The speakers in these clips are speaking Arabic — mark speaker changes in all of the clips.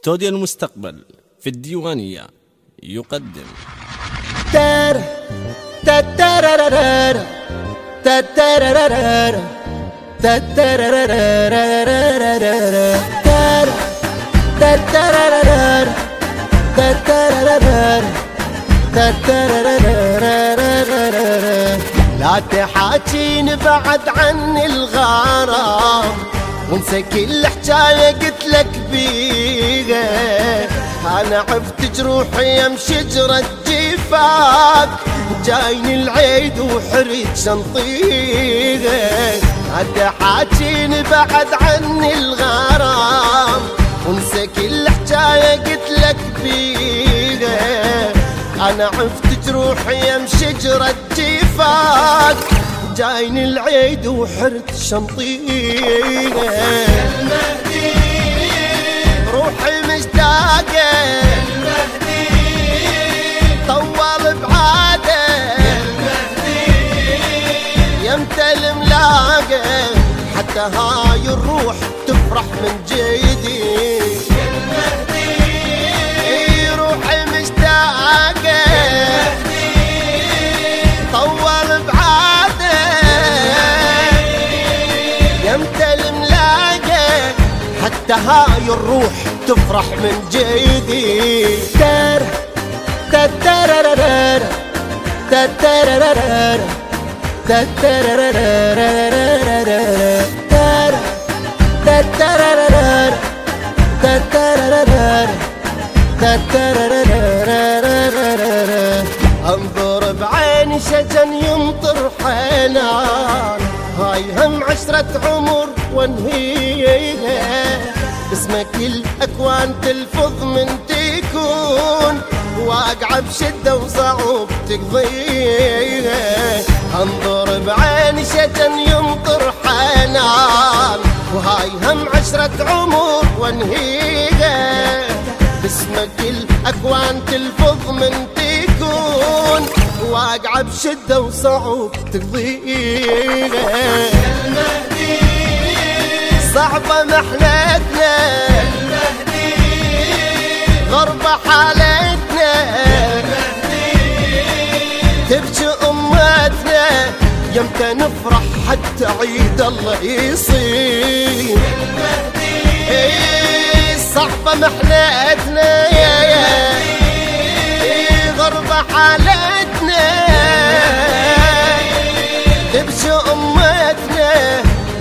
Speaker 1: استوديو المستقبل في الديوانية يقدم.
Speaker 2: لا تحاكين بعد عن الغرام وانسى كل حكاية قلت لك بيها أنا عفت جروحي ام شجرة جفاك جايني العيد وحريت شنطيها عد حاكين بعد عن الغرام. وانسى كل حكاية قلت لك بيها أنا عفت جروحي ام شجرة جفاك جايني العيد وحرت شنطيها روحي مشتاقة. طول بعاده. حتى هاي الروح تفرح من جيدي حتى هاي الروح تفرح من جيدي انظر بعيني شجن يمطر حنان هاي هم عشرة عمر وانهيها اسمك الأكوان تلفظ من تكون. واقعة بشدة وصعوب تقضيها أنظر بعيني شجن يمطر حنان. وهاي هم عشرة عمر وانهيها باسمك الأكوان تلفظ من تكون. واقعة بشدة وصعوب تقضيها صعبة محنتنا غربة حالتنا. تبكي أمتنا. يمتى نفرح حتى عيد الله يصير. إيه صعبة محنتنا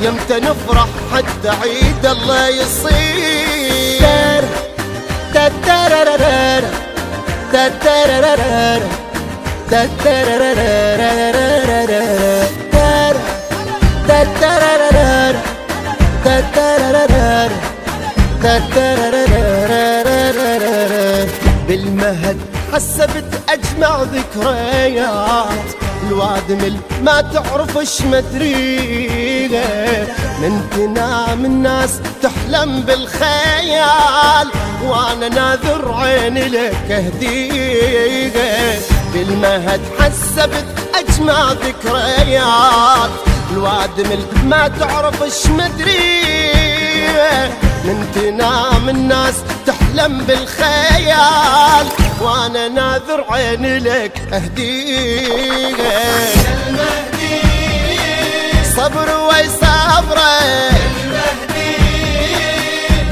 Speaker 2: يمتى نفرح حتى عيد الله يصير تترررر تترررر تترررر تر تترررر تترررر تترررر بالمهد حسبت اجمع ذكريات الوادم ما تعرفش مدريها من تنام الناس تحلم بالخيال وأنا ناذر عيني لك اهديها بالمهد حسبت اجمع ذكريات. الوادم ما تعرفش مدريها من تنام الناس تحلم بالخيال وأنا ناذر عيني لك اهديها صبر ويصبره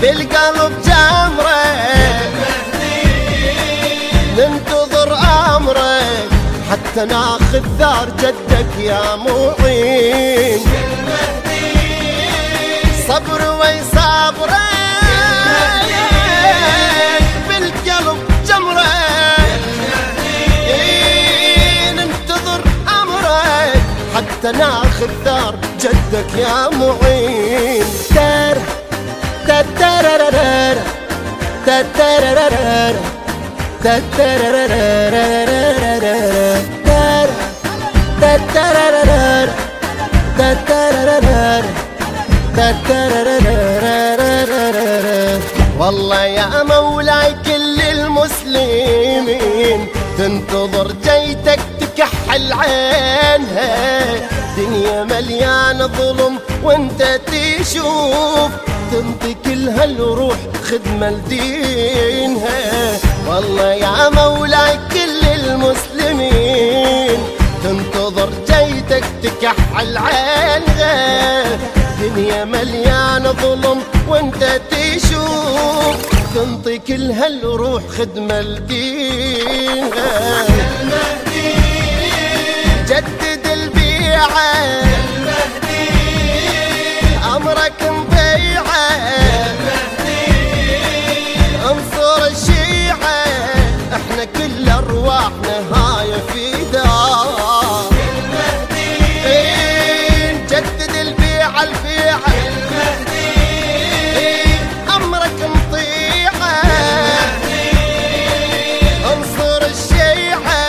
Speaker 2: بالقلب جمره ننتظر امرك حتى ناخذ ثار جدك يا معين. صبر حتى ناخذ ثار جدك يا معين. تر تترررر تترررر تترررر تر تترررر تترررر تترررر والله يا مولاي كل المسلمين تنتظر جيتك تكحل عينها دنيا مليانة ظلم وانت تشوف تنطي كل هالروح خدمة لدينها والله يا مولاي كل المسلمين تنتظر جيتك تكحل عينها دنيا مليانة ظلم وانت تشوف تنطي كل هالروح خدمة لدينها جدد البيعة. أمرك مبيعة. انصر الشيعة. إحنا كل أرواحنا هاي في دار. إيه، نجدد البيعة إيه، مطيعة. انصر الشيعة.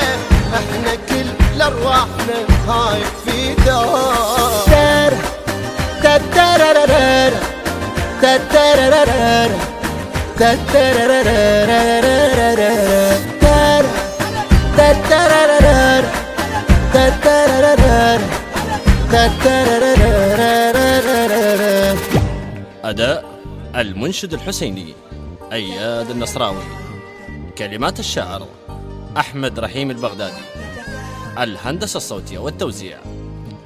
Speaker 2: إحنا كل ارواحنا هاي في دار تتررررر تتررررر تر تترررر تترررر تتررررر
Speaker 1: أداء المنشد الحسيني أياد النصراوي كلمات الشاعر أحمد رحيم البغدادي الهندسة الصوتية والتوزيع.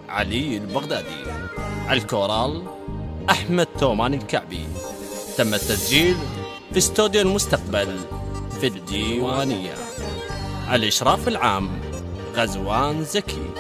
Speaker 1: علي البغدادي. الكورال أحمد تومان الكعبي. تم التسجيل في استوديو المستقبل في الديوانية. الإشراف العام غزوان زكي.